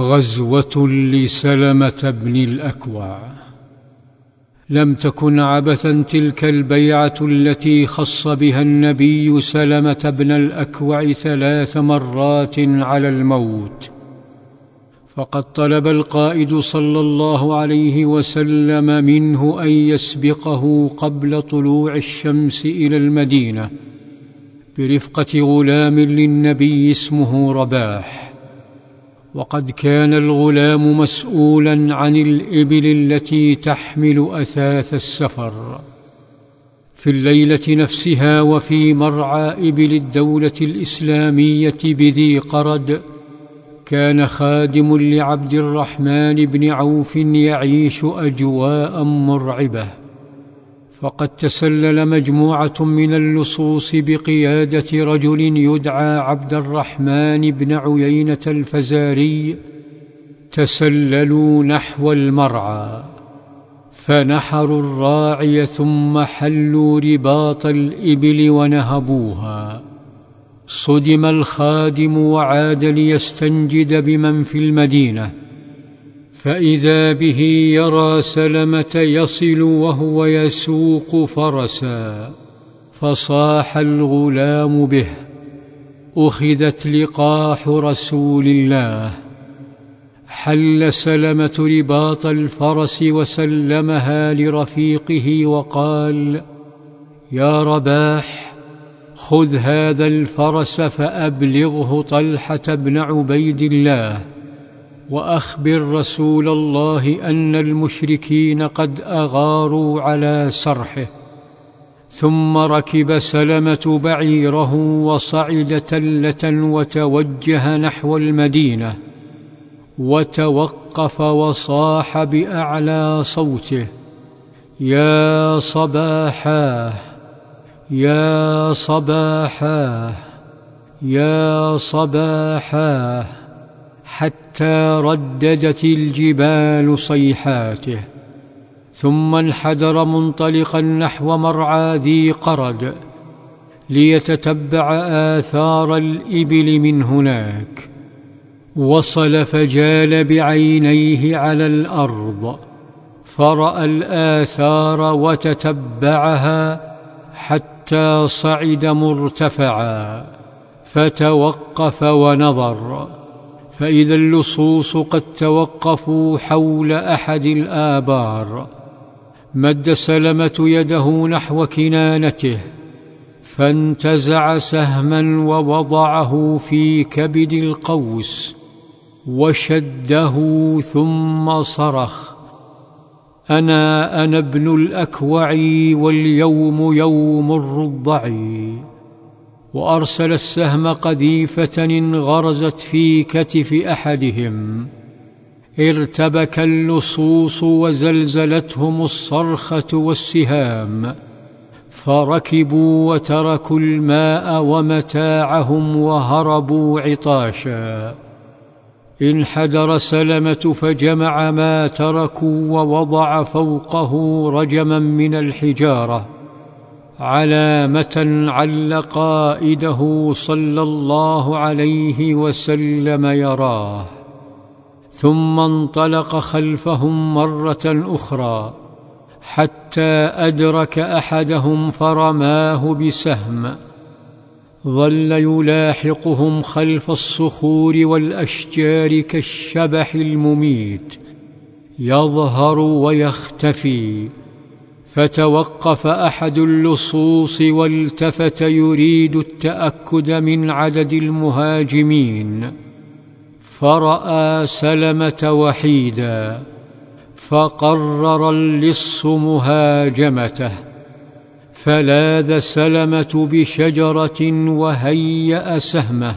غزوة لسلمة بن الأكوع. لم تكن عبثا تلك البيعة التي خص بها النبي سلمة بن الأكوع ثلاث مرات على الموت. فقد طلب القائد صلى الله عليه وسلم منه أن يسبقه قبل طلوع الشمس إلى المدينة برفقة غلام للنبي اسمه رباح. وقد كان الغلام مسؤولا عن الإبل التي تحمل أثاث السفر. في الليلة نفسها وفي مرعى إبل الدولة الإسلامية بذي قرد كان خادم لعبد الرحمن بن عوف يعيش أجواء مرعبة. فقد تسلل مجموعة من اللصوص بقيادة رجل يدعى عبد الرحمن بن عيينة الفزاري تسللوا نحو المرعى فنحروا الراعي ثم حلوا رباط الإبل ونهبوها. صدم الخادم وعاد ليستنجد بمن في المدينة. فإذا به يرى سلمة يصل وهو يسوق فرسا فصاح الغلام به أخذت لقاح رسول الله. حل سلمة رباط الفرس وسلمها لرفيقه وقال يا رباح خذ هذا الفرس فأبلغه طلحة بن عبيد الله. وأخبر رسول الله أن المشركين قد أغاروا على سرحه ثم ركب سلمة بعيره وصعد تلة وتوجه نحو المدينة وتوقف وصاح بأعلى صوته يا صباحاه يا صباحاه يا صباحاه حتى رددت الجبال صيحاته ثم انحدر منطلقا نحو مرعى ذي قرد ليتتبع آثار الإبل من هناك. وصل فجال بعينيه على الأرض فرأى الآثار وتتبعها حتى صعد مرتفعا فتوقف ونظر. فإذا اللصوص قد توقفوا حول أحد الآبار مد سلمة يده نحو كنانته فانتزع سهما ووضعه في كبد القوس وشده ثم صرخ أنا أنا ابن الأكوع واليوم يوم الرضع. وأرسل السهم قذيفة انغرزت في كتف أحدهم. ارتبك اللصوص وزلزلتهم الصرخة والسهام. فركبوا وتركوا الماء ومتاعهم وهربوا عطاشا. انحدر سلمة فجمع ما تركوا ووضع فوقه رجما من الحجارة. علامة عل قائده صلى الله عليه وسلم يراه ثم انطلق خلفهم مرة أخرى حتى أدرك أحدهم فرماه بسهم ظل يلاحقهم خلف الصخور والأشجار كالشبح المميت يظهر ويختفي. فتوقف أحد اللصوص والتفت يريد التأكد من عدد المهاجمين. فرأى سلمة وحيدا فقرر اللص مهاجمته. فلاذ سلمة بشجرة وهيأ سهمه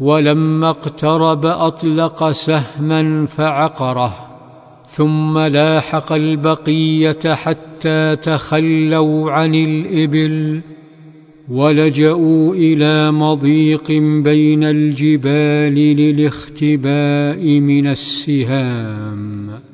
ولما اقترب أطلق سهما فعقره. ثم لاحق البقية حتى تخلوا عن الإبل ولجأوا إلى مضيق بين الجبال للاختباء من السهام.